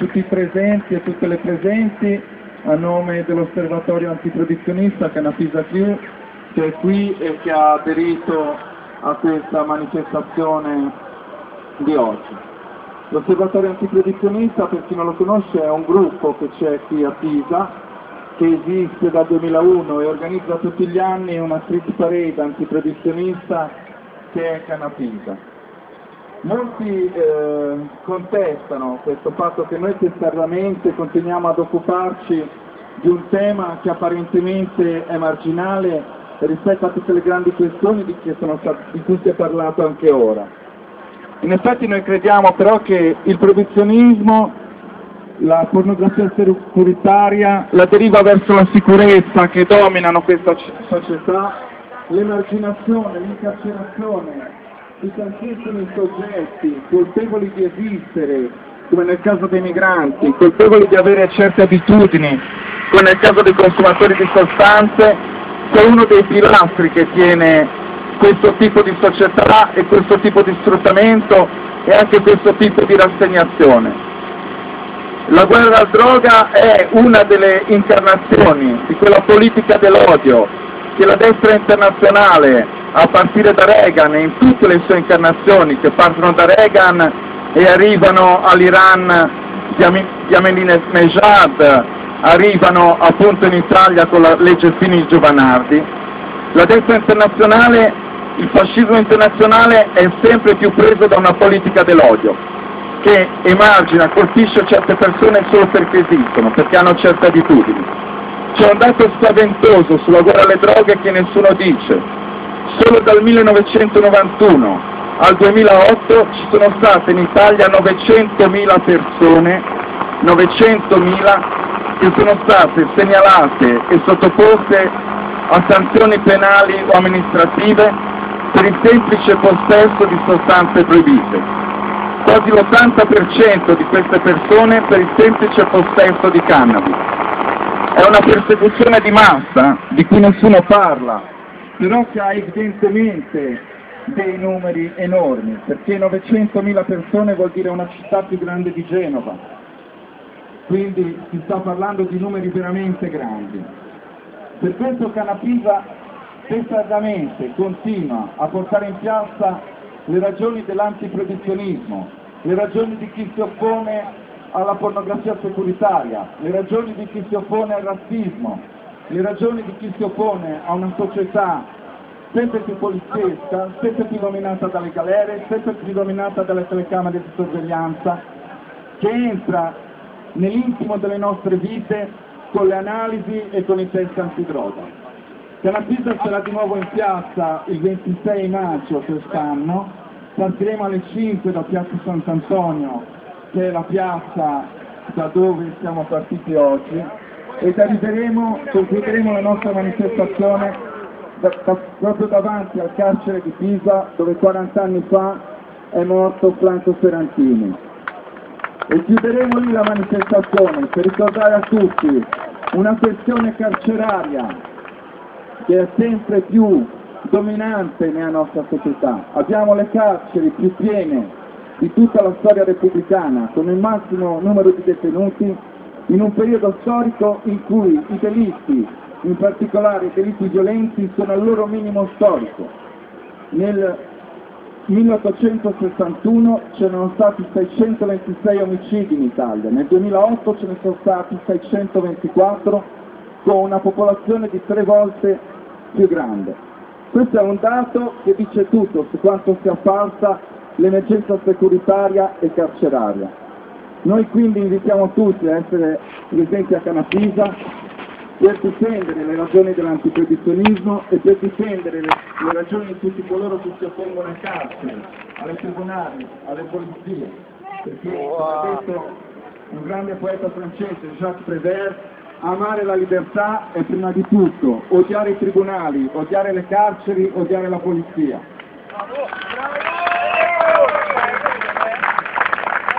tutti i presenti e tutte le presenti a nome dell'Osservatorio Antiprodizionista Canapisa Q che è qui e che ha aderito a questa manifestazione di oggi. L'Osservatorio Antiprodizionista, per chi non lo conosce, è un gruppo che c'è qui a Pisa, che esiste dal 2001 e organizza tutti gli anni una street parade antiprodizionista che è Canapisa. Molti eh, contestano questo fatto che noi testardamente continuiamo ad occuparci di un tema che apparentemente è marginale rispetto a tutte le grandi questioni di, di cui si è parlato anche ora. In effetti noi crediamo però che il proibizionismo, la pornografia securitaria, la deriva verso la sicurezza che dominano questa società, l'emarginazione, l'incarcerazione di tantissimi soggetti colpevoli di esistere, come nel caso dei migranti, colpevoli di avere certe abitudini, come nel caso dei consumatori di sostanze, che è uno dei pilastri che tiene questo tipo di società e questo tipo di sfruttamento e anche questo tipo di rassegnazione. La guerra alla droga è una delle incarnazioni di quella politica dell'odio che la destra internazionale a partire da Reagan e in tutte le sue incarnazioni che partono da Reagan e arrivano all'Iran di Ahmadinejad, arrivano appunto in Italia con la legge Fini Giovanardi. La destra internazionale, il fascismo internazionale è sempre più preso da una politica dell'odio che emargina, colpisce certe persone solo perché esistono, perché hanno certe abitudini. C'è un dato spaventoso sulla guerra alle droghe che nessuno dice, Solo dal 1991 al 2008 ci sono state in Italia 900.000 persone, 900.000 che sono state segnalate e sottoposte a sanzioni penali o amministrative per il semplice possesso di sostanze proibite. Quasi l'80% di queste persone per il semplice possesso di cannabis. È una persecuzione di massa di cui nessuno parla, però che ha evidentemente dei numeri enormi, perché 900.000 persone vuol dire una città più grande di Genova, quindi si sta parlando di numeri veramente grandi. Per questo Canapisa testardamente continua a portare in piazza le ragioni dell'antiproibizionismo, le ragioni di chi si oppone alla pornografia securitaria, le ragioni di chi si oppone al razzismo, le ragioni di chi si oppone a una società sempre più poliziesca, sempre più dominata dalle galere, sempre più dominata dalle telecamere di sorveglianza, che entra nell'intimo delle nostre vite con le analisi e con i test antidroga. Canapisa sarà di nuovo in piazza il 26 maggio quest'anno, partiremo alle 5 da Piazza Sant'Antonio, che è la piazza da dove siamo partiti oggi, ed arriveremo, concluderemo la nostra manifestazione da, da, proprio davanti al carcere di Pisa dove 40 anni fa è morto Franco Ferrantini. E chiuderemo lì la manifestazione per ricordare a tutti una questione carceraria che è sempre più dominante nella nostra società. Abbiamo le carceri più piene di tutta la storia repubblicana, con il massimo numero di detenuti in un periodo storico in cui i delitti, in particolare i delitti violenti, sono al loro minimo storico. Nel 1861 c'erano stati 626 omicidi in Italia, nel 2008 ce ne sono stati 624 con una popolazione di tre volte più grande. Questo è un dato che dice tutto su quanto sia falsa l'emergenza securitaria e carceraria. Noi quindi invitiamo tutti a essere presenti a Canapisa per difendere le ragioni dell'antiproibizionismo e per difendere le, le, ragioni di tutti coloro che si oppongono ai carceri, alle tribunali, alle polizie, perché come ha detto un grande poeta francese, Jacques Prévert, amare la libertà è prima di tutto odiare i tribunali, odiare le carceri, odiare la polizia.